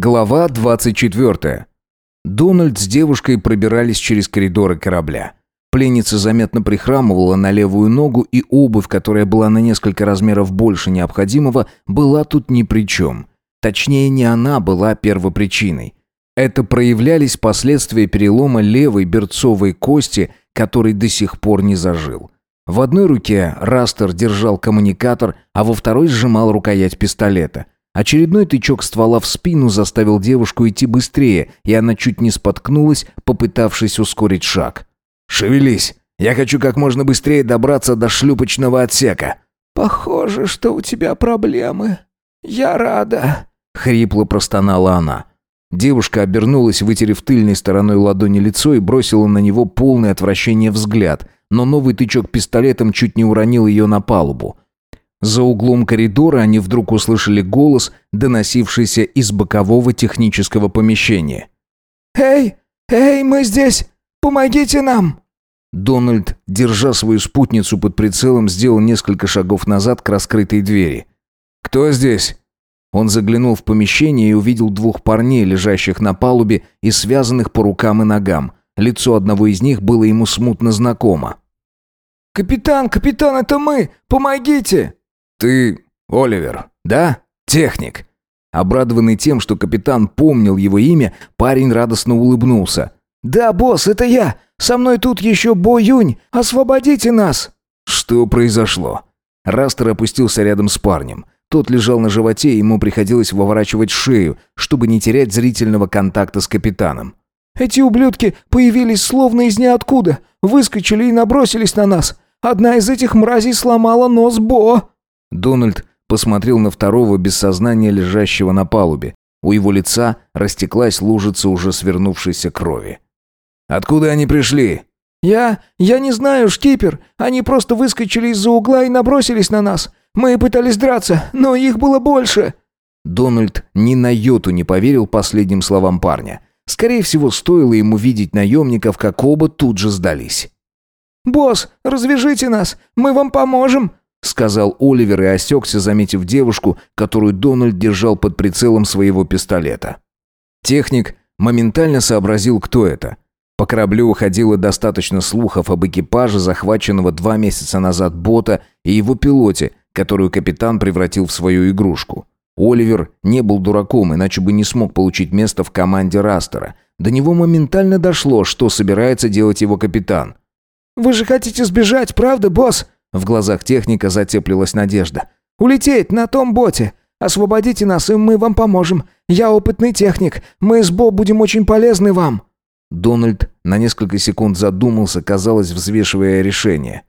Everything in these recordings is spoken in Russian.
Глава 24. Дональд с девушкой пробирались через коридоры корабля. Пленница заметно прихрамывала на левую ногу, и обувь, которая была на несколько размеров больше необходимого, была тут ни при чем. Точнее, не она была первопричиной. Это проявлялись последствия перелома левой берцовой кости, который до сих пор не зажил. В одной руке Растер держал коммуникатор, а во второй сжимал рукоять пистолета – Очередной тычок ствола в спину заставил девушку идти быстрее, и она чуть не споткнулась, попытавшись ускорить шаг. «Шевелись! Я хочу как можно быстрее добраться до шлюпочного отсека!» «Похоже, что у тебя проблемы. Я рада!» — хрипло простонала она. Девушка обернулась, вытерев тыльной стороной ладони лицо и бросила на него полное отвращение взгляд, но новый тычок пистолетом чуть не уронил ее на палубу. За углом коридора они вдруг услышали голос, доносившийся из бокового технического помещения. «Эй, эй, мы здесь! Помогите нам!» Дональд, держа свою спутницу под прицелом, сделал несколько шагов назад к раскрытой двери. «Кто здесь?» Он заглянул в помещение и увидел двух парней, лежащих на палубе и связанных по рукам и ногам. Лицо одного из них было ему смутно знакомо. «Капитан, капитан, это мы! Помогите!» «Ты Оливер, да? Техник?» Обрадованный тем, что капитан помнил его имя, парень радостно улыбнулся. «Да, босс, это я! Со мной тут еще Бо Юнь! Освободите нас!» Что произошло? Растер опустился рядом с парнем. Тот лежал на животе, и ему приходилось выворачивать шею, чтобы не терять зрительного контакта с капитаном. «Эти ублюдки появились словно из ниоткуда, выскочили и набросились на нас. Одна из этих мразей сломала нос Бо!» Дональд посмотрел на второго без сознания лежащего на палубе. У его лица растеклась лужица уже свернувшейся крови. «Откуда они пришли?» «Я... я не знаю, шкипер. Они просто выскочили из-за угла и набросились на нас. Мы пытались драться, но их было больше». Дональд ни на йоту не поверил последним словам парня. Скорее всего, стоило ему видеть наемников, как оба тут же сдались. «Босс, развяжите нас, мы вам поможем», сказал Оливер и осекся, заметив девушку, которую Дональд держал под прицелом своего пистолета. Техник моментально сообразил, кто это. По кораблю уходило достаточно слухов об экипаже, захваченного два месяца назад бота, и его пилоте, которую капитан превратил в свою игрушку. Оливер не был дураком, иначе бы не смог получить место в команде Растера. До него моментально дошло, что собирается делать его капитан. «Вы же хотите сбежать, правда, босс?» В глазах техника затеплилась надежда. «Улететь на том боте! Освободите нас, и мы вам поможем! Я опытный техник! Мы с Бо будем очень полезны вам!» Дональд на несколько секунд задумался, казалось, взвешивая решение.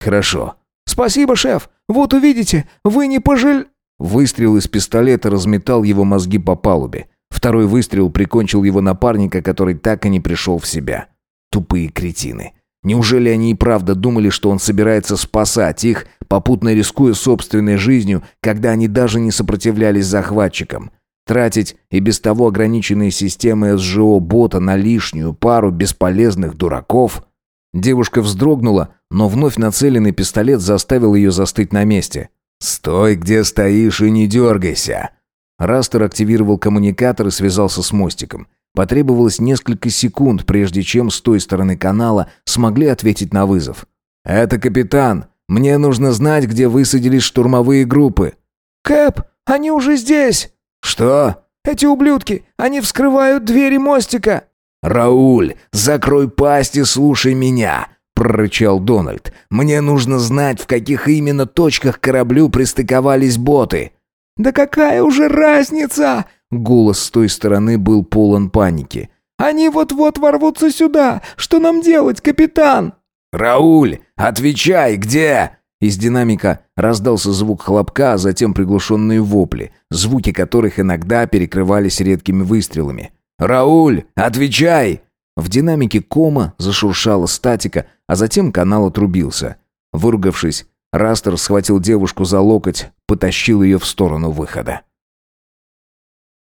«Хорошо». «Спасибо, шеф! Вот увидите, вы не пожаль...» Выстрел из пистолета разметал его мозги по палубе. Второй выстрел прикончил его напарника, который так и не пришел в себя. Тупые кретины. Неужели они и правда думали, что он собирается спасать их, попутно рискуя собственной жизнью, когда они даже не сопротивлялись захватчикам? Тратить и без того ограниченные системы СЖО-бота на лишнюю пару бесполезных дураков? Девушка вздрогнула, но вновь нацеленный пистолет заставил ее застыть на месте. «Стой, где стоишь, и не дергайся!» Растер активировал коммуникатор и связался с мостиком. Потребовалось несколько секунд, прежде чем с той стороны канала смогли ответить на вызов. «Это капитан. Мне нужно знать, где высадились штурмовые группы». «Кэп, они уже здесь!» «Что?» «Эти ублюдки! Они вскрывают двери мостика!» «Рауль, закрой пасть и слушай меня!» — прорычал Дональд. «Мне нужно знать, в каких именно точках кораблю пристыковались боты». «Да какая уже разница?» Голос с той стороны был полон паники. «Они вот-вот ворвутся сюда! Что нам делать, капитан?» «Рауль, отвечай, где?» Из динамика раздался звук хлопка, а затем приглушенные вопли, звуки которых иногда перекрывались редкими выстрелами. «Рауль, отвечай!» В динамике кома зашуршала статика, а затем канал отрубился. Выругавшись, Растер схватил девушку за локоть, потащил ее в сторону выхода.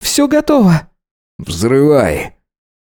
«Все готово!» «Взрывай!»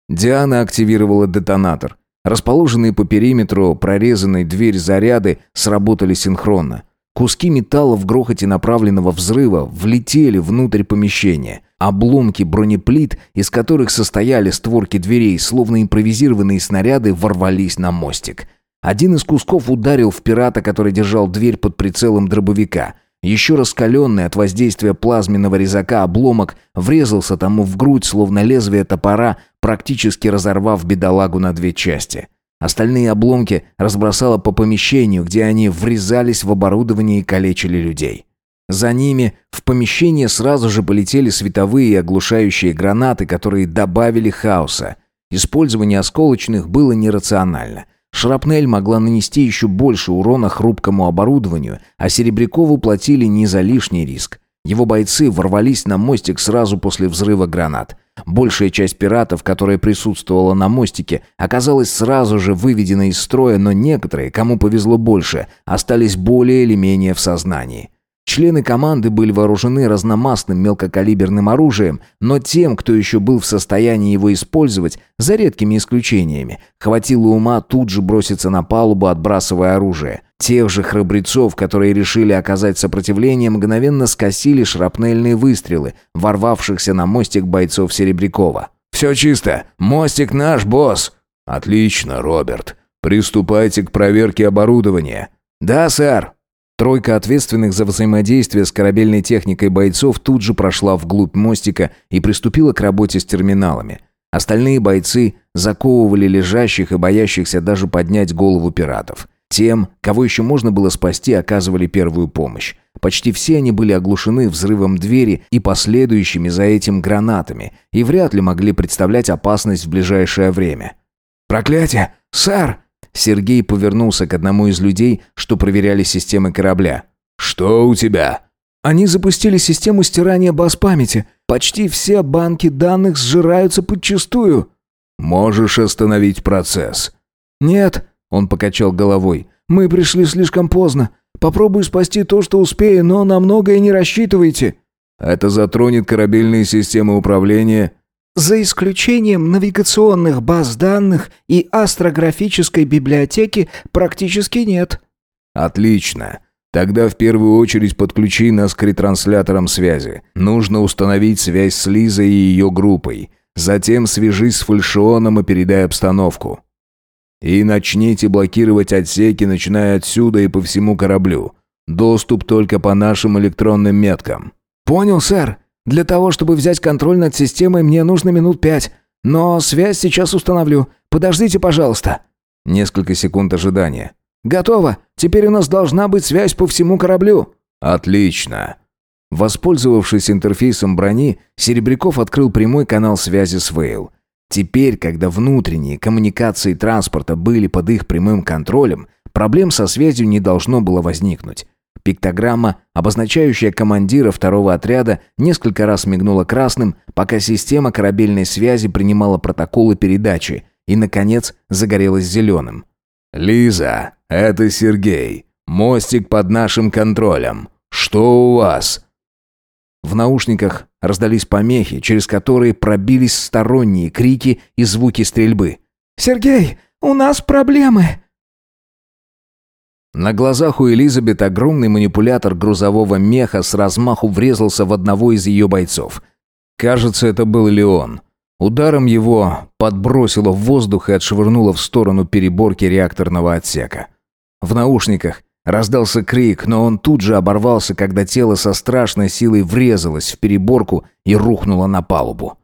Диана активировала детонатор. Расположенные по периметру прорезанной дверь заряды сработали синхронно. Куски металла в грохоте направленного взрыва влетели внутрь помещения. Обломки бронеплит, из которых состояли створки дверей, словно импровизированные снаряды, ворвались на мостик. Один из кусков ударил в пирата, который держал дверь под прицелом дробовика. Еще раскаленный от воздействия плазменного резака обломок врезался тому в грудь, словно лезвие топора, практически разорвав бедолагу на две части. Остальные обломки разбросало по помещению, где они врезались в оборудование и калечили людей. За ними в помещение сразу же полетели световые и оглушающие гранаты, которые добавили хаоса. Использование осколочных было нерационально. Шрапнель могла нанести еще больше урона хрупкому оборудованию, а Серебрякову платили не за лишний риск. Его бойцы ворвались на мостик сразу после взрыва гранат. Большая часть пиратов, которая присутствовала на мостике, оказалась сразу же выведена из строя, но некоторые, кому повезло больше, остались более или менее в сознании. Члены команды были вооружены разномастным мелкокалиберным оружием, но тем, кто еще был в состоянии его использовать, за редкими исключениями, хватило ума тут же броситься на палубу, отбрасывая оружие. Тех же храбрецов, которые решили оказать сопротивление, мгновенно скосили шрапнельные выстрелы, ворвавшихся на мостик бойцов Серебрякова. «Все чисто! Мостик наш, босс!» «Отлично, Роберт. Приступайте к проверке оборудования». «Да, сэр!» Тройка ответственных за взаимодействие с корабельной техникой бойцов тут же прошла вглубь мостика и приступила к работе с терминалами. Остальные бойцы заковывали лежащих и боящихся даже поднять голову пиратов. Тем, кого еще можно было спасти, оказывали первую помощь. Почти все они были оглушены взрывом двери и последующими за этим гранатами и вряд ли могли представлять опасность в ближайшее время. «Проклятие! Сэр!» Сергей повернулся к одному из людей, что проверяли системы корабля. «Что у тебя?» «Они запустили систему стирания баз памяти. Почти все банки данных сжираются подчистую». «Можешь остановить процесс?» «Нет», — он покачал головой. «Мы пришли слишком поздно. Попробую спасти то, что успею, но на многое не рассчитывайте». «Это затронет корабельные системы управления за исключением навигационных баз данных и астрографической библиотеки практически нет. Отлично. Тогда в первую очередь подключи нас к ретрансляторам связи. Нужно установить связь с Лизой и ее группой. Затем свяжись с фальшионом и передай обстановку. И начните блокировать отсеки, начиная отсюда и по всему кораблю. Доступ только по нашим электронным меткам. Понял, сэр. Для того, чтобы взять контроль над системой, мне нужно минут пять. Но связь сейчас установлю. Подождите, пожалуйста». Несколько секунд ожидания. «Готово. Теперь у нас должна быть связь по всему кораблю». «Отлично». Воспользовавшись интерфейсом брони, Серебряков открыл прямой канал связи с Вейл. Теперь, когда внутренние коммуникации транспорта были под их прямым контролем, проблем со связью не должно было возникнуть. Пиктограмма, обозначающая командира второго отряда, несколько раз мигнула красным, пока система корабельной связи принимала протоколы передачи и, наконец, загорелась зеленым. «Лиза, это Сергей. Мостик под нашим контролем. Что у вас?» В наушниках раздались помехи, через которые пробились сторонние крики и звуки стрельбы. «Сергей, у нас проблемы!» На глазах у Элизабет огромный манипулятор грузового меха с размаху врезался в одного из ее бойцов. Кажется, это был Леон. Ударом его подбросило в воздух и отшвырнуло в сторону переборки реакторного отсека. В наушниках раздался крик, но он тут же оборвался, когда тело со страшной силой врезалось в переборку и рухнуло на палубу.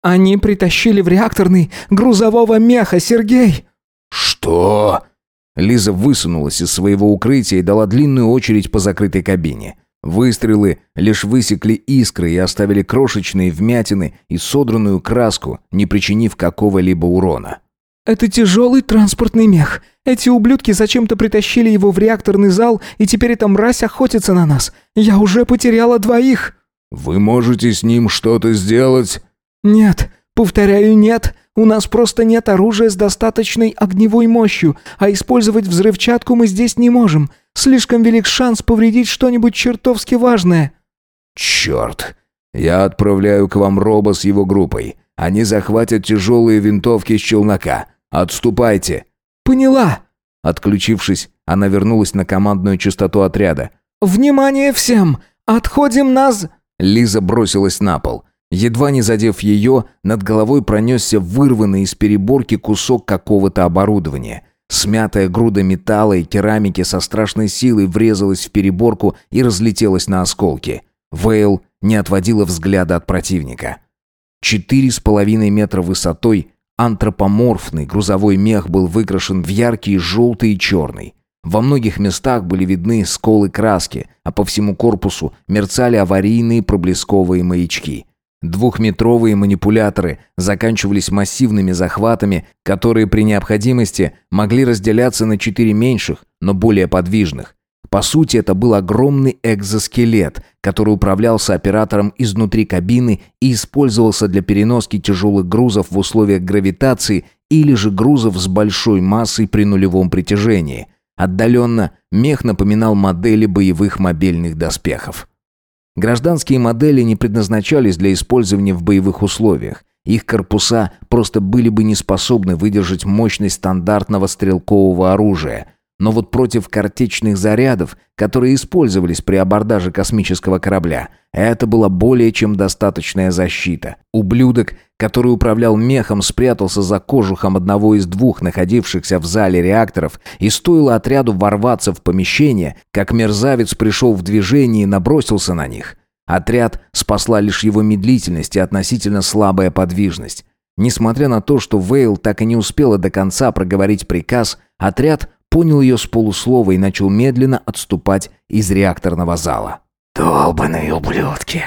«Они притащили в реакторный грузового меха, Сергей!» «Что?» Лиза высунулась из своего укрытия и дала длинную очередь по закрытой кабине. Выстрелы лишь высекли искры и оставили крошечные вмятины и содранную краску, не причинив какого-либо урона. «Это тяжелый транспортный мех. Эти ублюдки зачем-то притащили его в реакторный зал, и теперь эта мразь охотится на нас. Я уже потеряла двоих». «Вы можете с ним что-то сделать?» «Нет. Повторяю, нет. У нас просто нет оружия с достаточной огневой мощью, а использовать взрывчатку мы здесь не можем. Слишком велик шанс повредить что-нибудь чертовски важное». «Черт! Я отправляю к вам Роба с его группой. Они захватят тяжелые винтовки с челнока. Отступайте!» «Поняла!» Отключившись, она вернулась на командную частоту отряда. «Внимание всем! Отходим нас...» Лиза бросилась на пол. Едва не задев ее, над головой пронесся вырванный из переборки кусок какого-то оборудования. Смятая груда металла и керамики со страшной силой врезалась в переборку и разлетелась на осколки. Вейл не отводила взгляда от противника. Четыре с половиной метра высотой антропоморфный грузовой мех был выкрашен в яркий желтый и черный. Во многих местах были видны сколы краски, а по всему корпусу мерцали аварийные проблесковые маячки. Двухметровые манипуляторы заканчивались массивными захватами, которые при необходимости могли разделяться на четыре меньших, но более подвижных. По сути, это был огромный экзоскелет, который управлялся оператором изнутри кабины и использовался для переноски тяжелых грузов в условиях гравитации или же грузов с большой массой при нулевом притяжении. Отдаленно мех напоминал модели боевых мобильных доспехов. Гражданские модели не предназначались для использования в боевых условиях. Их корпуса просто были бы не способны выдержать мощность стандартного стрелкового оружия. Но вот против картечных зарядов, которые использовались при абордаже космического корабля, это была более чем достаточная защита. Ублюдок, который управлял мехом, спрятался за кожухом одного из двух находившихся в зале реакторов, и стоило отряду ворваться в помещение, как мерзавец пришел в движение и набросился на них. Отряд спасла лишь его медлительность и относительно слабая подвижность. Несмотря на то, что Вейл так и не успела до конца проговорить приказ, отряд понял ее с полуслова и начал медленно отступать из реакторного зала. «Долбаные ублюдки!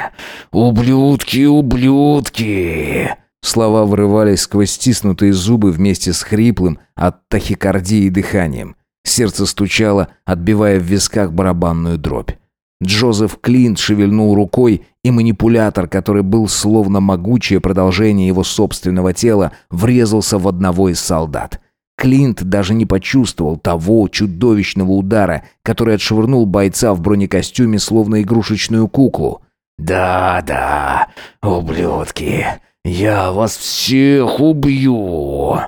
Ублюдки, ублюдки!» Слова вырывались сквозь стиснутые зубы вместе с хриплым от тахикардии дыханием. Сердце стучало, отбивая в висках барабанную дробь. Джозеф Клинт шевельнул рукой, и манипулятор, который был словно могучее продолжение его собственного тела, врезался в одного из солдат. Клинт даже не почувствовал того чудовищного удара, который отшвырнул бойца в бронекостюме словно игрушечную куклу. «Да-да, ублюдки, я вас всех убью!»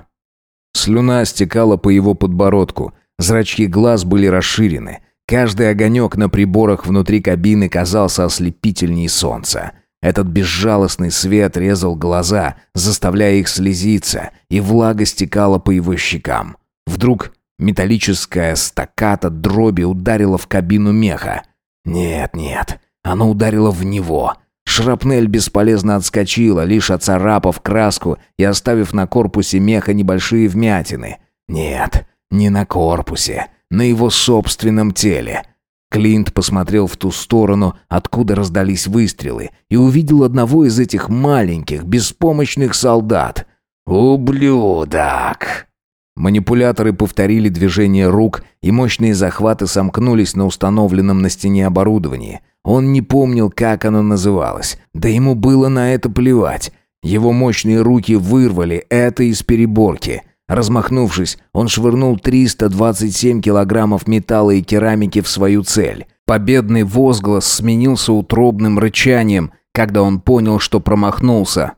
Слюна стекала по его подбородку, зрачки глаз были расширены. Каждый огонек на приборах внутри кабины казался ослепительней солнца. Этот безжалостный свет резал глаза, заставляя их слезиться, и влага стекала по его щекам. Вдруг металлическая стаката дроби ударила в кабину меха. Нет, нет, оно ударило в него. Шрапнель бесполезно отскочила, лишь оцарапав краску и оставив на корпусе меха небольшие вмятины. Нет, не на корпусе, на его собственном теле — Клинт посмотрел в ту сторону, откуда раздались выстрелы, и увидел одного из этих маленьких, беспомощных солдат. «Ублюдок!» Манипуляторы повторили движение рук, и мощные захваты сомкнулись на установленном на стене оборудовании. Он не помнил, как оно называлось. Да ему было на это плевать. Его мощные руки вырвали это из переборки – Размахнувшись, он швырнул 327 килограммов металла и керамики в свою цель. Победный возглас сменился утробным рычанием, когда он понял, что промахнулся.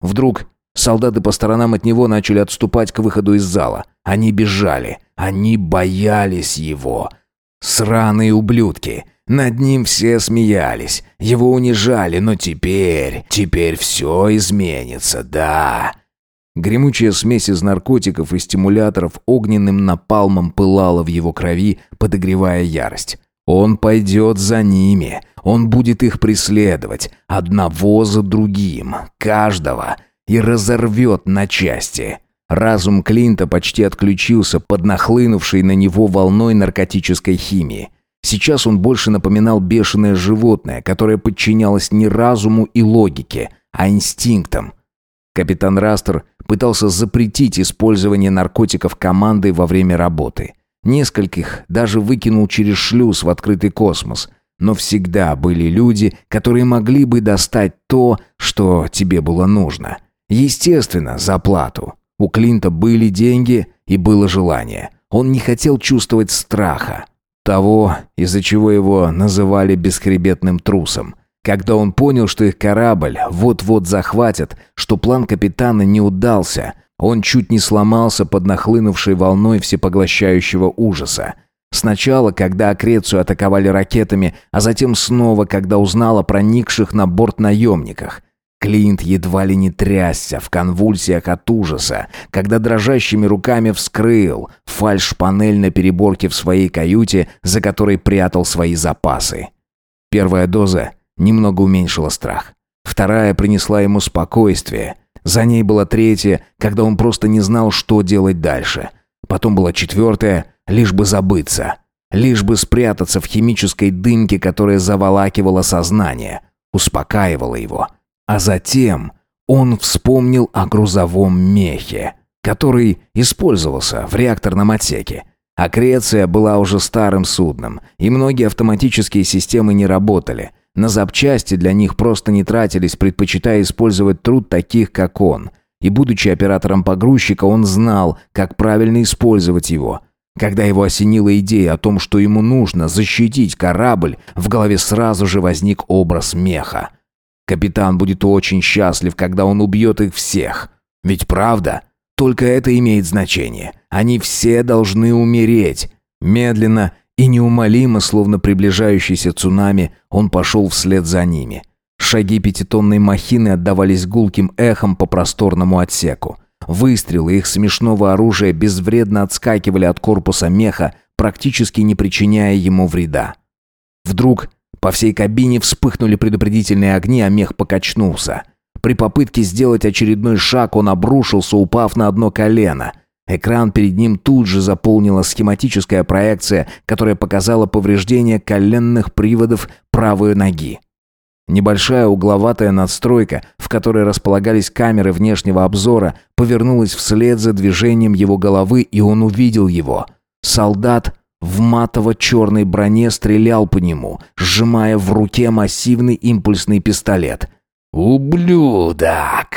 Вдруг солдаты по сторонам от него начали отступать к выходу из зала. Они бежали. Они боялись его. Сраные ублюдки. Над ним все смеялись. Его унижали, но теперь... Теперь все изменится, да. Гремучая смесь из наркотиков и стимуляторов огненным напалмом пылала в его крови, подогревая ярость. Он пойдет за ними, он будет их преследовать, одного за другим, каждого, и разорвет на части. Разум Клинта почти отключился под нахлынувшей на него волной наркотической химии. Сейчас он больше напоминал бешеное животное, которое подчинялось не разуму и логике, а инстинктам – Капитан Растер пытался запретить использование наркотиков командой во время работы. Нескольких даже выкинул через шлюз в открытый космос. Но всегда были люди, которые могли бы достать то, что тебе было нужно. Естественно, за плату. У Клинта были деньги и было желание. Он не хотел чувствовать страха. Того, из-за чего его называли бесхребетным трусом. Когда он понял, что их корабль вот-вот захватят, что план капитана не удался, он чуть не сломался под нахлынувшей волной всепоглощающего ужаса. Сначала, когда Акрецию атаковали ракетами, а затем снова, когда узнал о проникших на борт наемниках. Клинт едва ли не трясся в конвульсиях от ужаса, когда дрожащими руками вскрыл фальш-панель на переборке в своей каюте, за которой прятал свои запасы. Первая доза немного уменьшила страх. Вторая принесла ему спокойствие. За ней была третья, когда он просто не знал, что делать дальше. Потом была четвертая, лишь бы забыться. Лишь бы спрятаться в химической дымке, которая заволакивала сознание, успокаивала его. А затем он вспомнил о грузовом мехе, который использовался в реакторном отсеке. Акреция была уже старым судном, и многие автоматические системы не работали. На запчасти для них просто не тратились, предпочитая использовать труд таких, как он. И будучи оператором погрузчика, он знал, как правильно использовать его. Когда его осенила идея о том, что ему нужно защитить корабль, в голове сразу же возник образ меха. Капитан будет очень счастлив, когда он убьет их всех. Ведь правда? Только это имеет значение. Они все должны умереть. Медленно и неумолимо, словно приближающийся цунами, он пошел вслед за ними. Шаги пятитонной махины отдавались гулким эхом по просторному отсеку. Выстрелы их смешного оружия безвредно отскакивали от корпуса меха, практически не причиняя ему вреда. Вдруг по всей кабине вспыхнули предупредительные огни, а мех покачнулся. При попытке сделать очередной шаг он обрушился, упав на одно колено. Экран перед ним тут же заполнила схематическая проекция, которая показала повреждение коленных приводов правой ноги. Небольшая угловатая надстройка, в которой располагались камеры внешнего обзора, повернулась вслед за движением его головы, и он увидел его. Солдат в матово-черной броне стрелял по нему, сжимая в руке массивный импульсный пистолет. «Ублюдок!»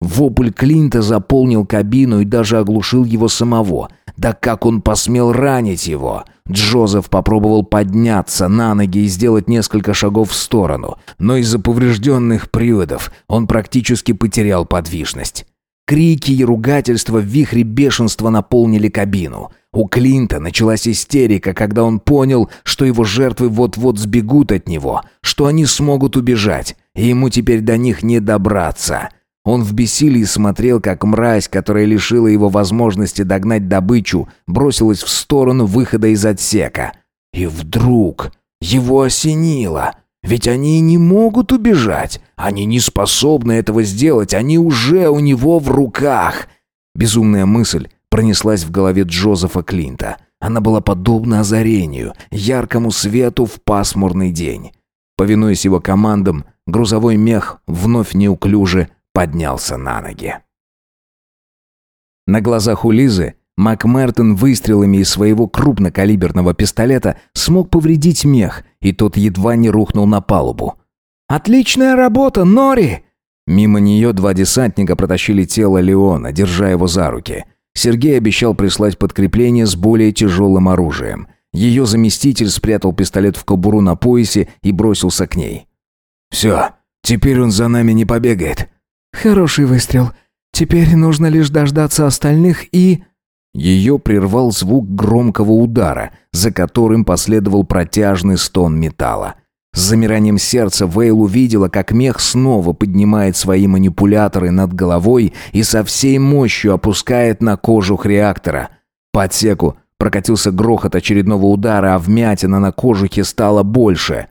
Вопль Клинта заполнил кабину и даже оглушил его самого. Да как он посмел ранить его? Джозеф попробовал подняться на ноги и сделать несколько шагов в сторону, но из-за поврежденных приводов он практически потерял подвижность. Крики и ругательства в вихре бешенства наполнили кабину. У Клинта началась истерика, когда он понял, что его жертвы вот-вот сбегут от него, что они смогут убежать, и ему теперь до них не добраться. Он в бессилии смотрел, как мразь, которая лишила его возможности догнать добычу, бросилась в сторону выхода из отсека. И вдруг его осенило. Ведь они не могут убежать. Они не способны этого сделать. Они уже у него в руках. Безумная мысль пронеслась в голове Джозефа Клинта. Она была подобна озарению, яркому свету в пасмурный день. Повинуясь его командам, грузовой мех вновь неуклюже поднялся на ноги. На глазах у Лизы МакМертон выстрелами из своего крупнокалиберного пистолета смог повредить мех, и тот едва не рухнул на палубу. «Отличная работа, Нори!» Мимо нее два десантника протащили тело Леона, держа его за руки. Сергей обещал прислать подкрепление с более тяжелым оружием. Ее заместитель спрятал пистолет в кобуру на поясе и бросился к ней. «Все, теперь он за нами не побегает. «Хороший выстрел. Теперь нужно лишь дождаться остальных и...» Ее прервал звук громкого удара, за которым последовал протяжный стон металла. С замиранием сердца Вейл увидела, как мех снова поднимает свои манипуляторы над головой и со всей мощью опускает на кожух реактора. По отсеку прокатился грохот очередного удара, а вмятина на кожухе стало больше.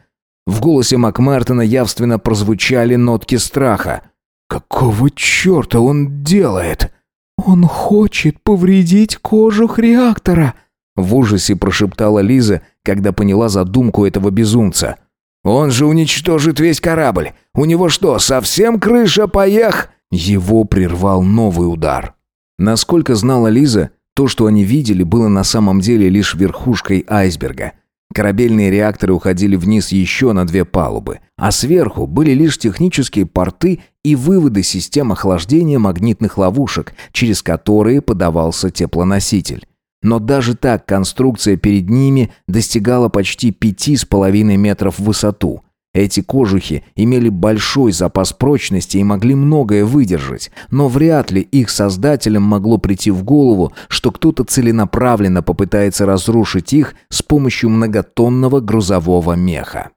В голосе Макмартона явственно прозвучали нотки страха – «Какого черта он делает?» «Он хочет повредить кожух реактора», — в ужасе прошептала Лиза, когда поняла задумку этого безумца. «Он же уничтожит весь корабль! У него что, совсем крыша поех?» Его прервал новый удар. Насколько знала Лиза, то, что они видели, было на самом деле лишь верхушкой айсберга — Корабельные реакторы уходили вниз еще на две палубы, а сверху были лишь технические порты и выводы систем охлаждения магнитных ловушек, через которые подавался теплоноситель. Но даже так конструкция перед ними достигала почти пяти с половиной метров в высоту, эти кожухи имели большой запас прочности и могли многое выдержать, но вряд ли их создателям могло прийти в голову, что кто-то целенаправленно попытается разрушить их с помощью многотонного грузового меха.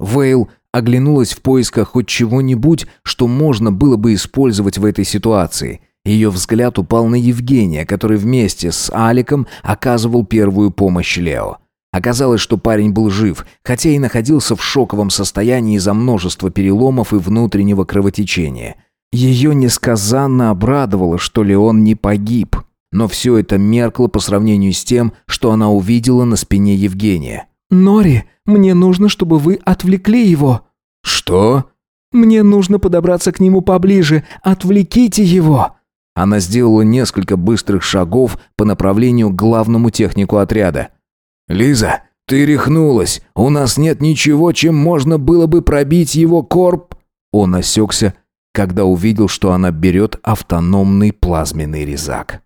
Вейл оглянулась в поисках хоть чего-нибудь, что можно было бы использовать в этой ситуации. Ее взгляд упал на Евгения, который вместе с Аликом оказывал первую помощь Лео. Оказалось, что парень был жив, хотя и находился в шоковом состоянии из-за множества переломов и внутреннего кровотечения. Ее несказанно обрадовало, что Леон не погиб. Но все это меркло по сравнению с тем, что она увидела на спине Евгения. «Нори, мне нужно, чтобы вы отвлекли его». «Что?» «Мне нужно подобраться к нему поближе. Отвлеките его». Она сделала несколько быстрых шагов по направлению к главному технику отряда. «Лиза, ты рехнулась. У нас нет ничего, чем можно было бы пробить его корп...» Он осекся, когда увидел, что она берет автономный плазменный резак.